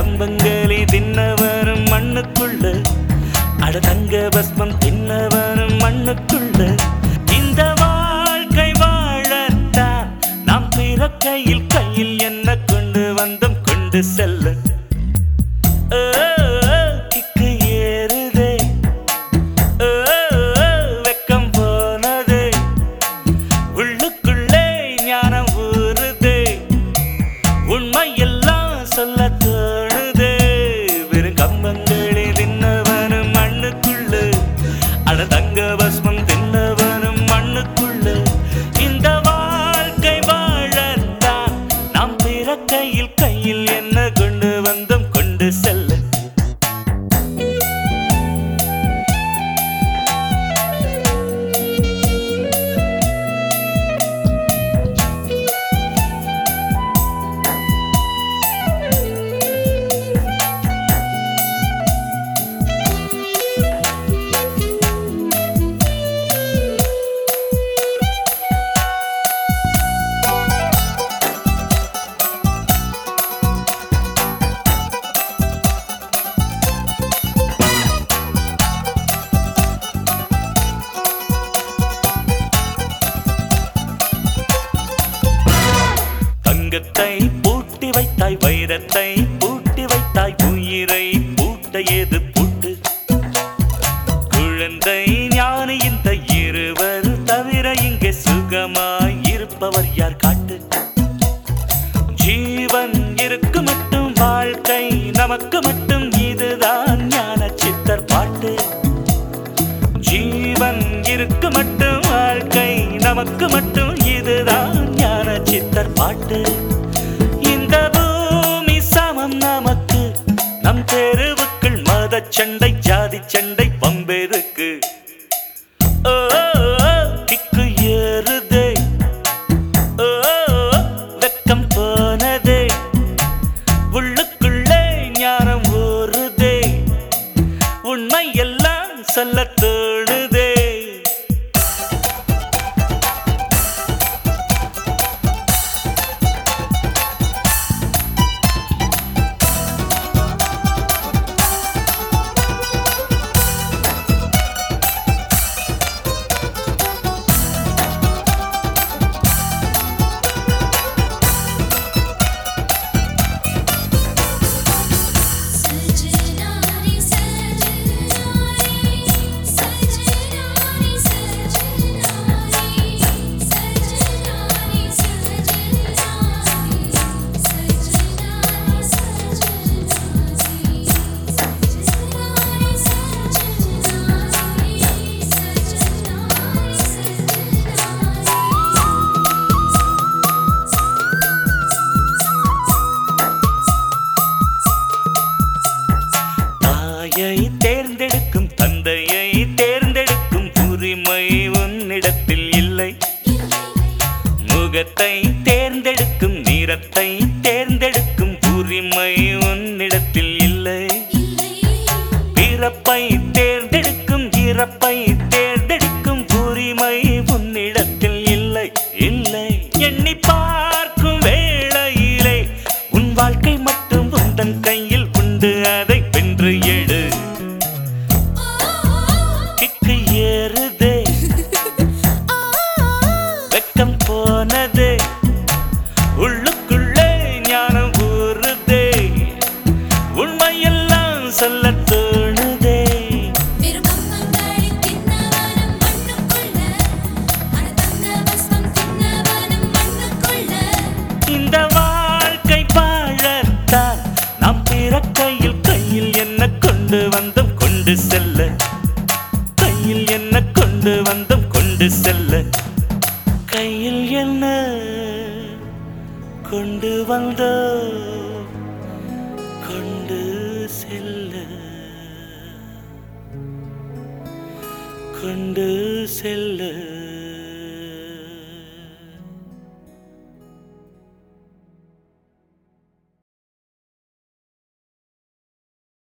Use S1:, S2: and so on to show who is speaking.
S1: கம்பங்களே தின்னவரும் மண்ணுக்குள்ள. அட தங்க பஸ்மம் தின்னவரும் மண்ணுக்குள்ள. இந்த வாழ்க்கை வாழத்தான் நாம் பிறக்கையில் கையில் என்ன கொண்டு வந்தோம் கொண்டு செல்ல. இறக்கையில் கை ஜீவன் மட்டும் வாழ்க்கை நமக்கு மட்டும் இதுதான் ஞான சித்தர் பாட்டு. ஜீவன் இருக்கு மட்டும் வாழ்க்கை நமக்கு மட்டும் இதுதான் ஞான சித்தர் பாட்டு. இந்த பூமி சமம் நமக்கு நம் தெருவுக்குள் மத சண்டை
S2: வசல்லத்
S1: தாயை தேர்ந்தெடுக்கும் தந்தையை தேர்ந்தெடுக்கும் உரிமை உன்னிடத்தில் இல்லை. முகத்தை தேர்ந்தெடுக்கும் நிறத்தை தேர்ந்தெடுக்கும் உரிமை உன்னிடத்தில் இல்லை. பிறப்பை கொண்டு வந்தம் கொண்டு செல்ல. கையில் என்ன கொண்டு வந்தம் கொண்டு செல்ல. கையில் என்ன கொண்டு வந்தோம் கொண்டு செல்ல. கொண்டு செல்ல.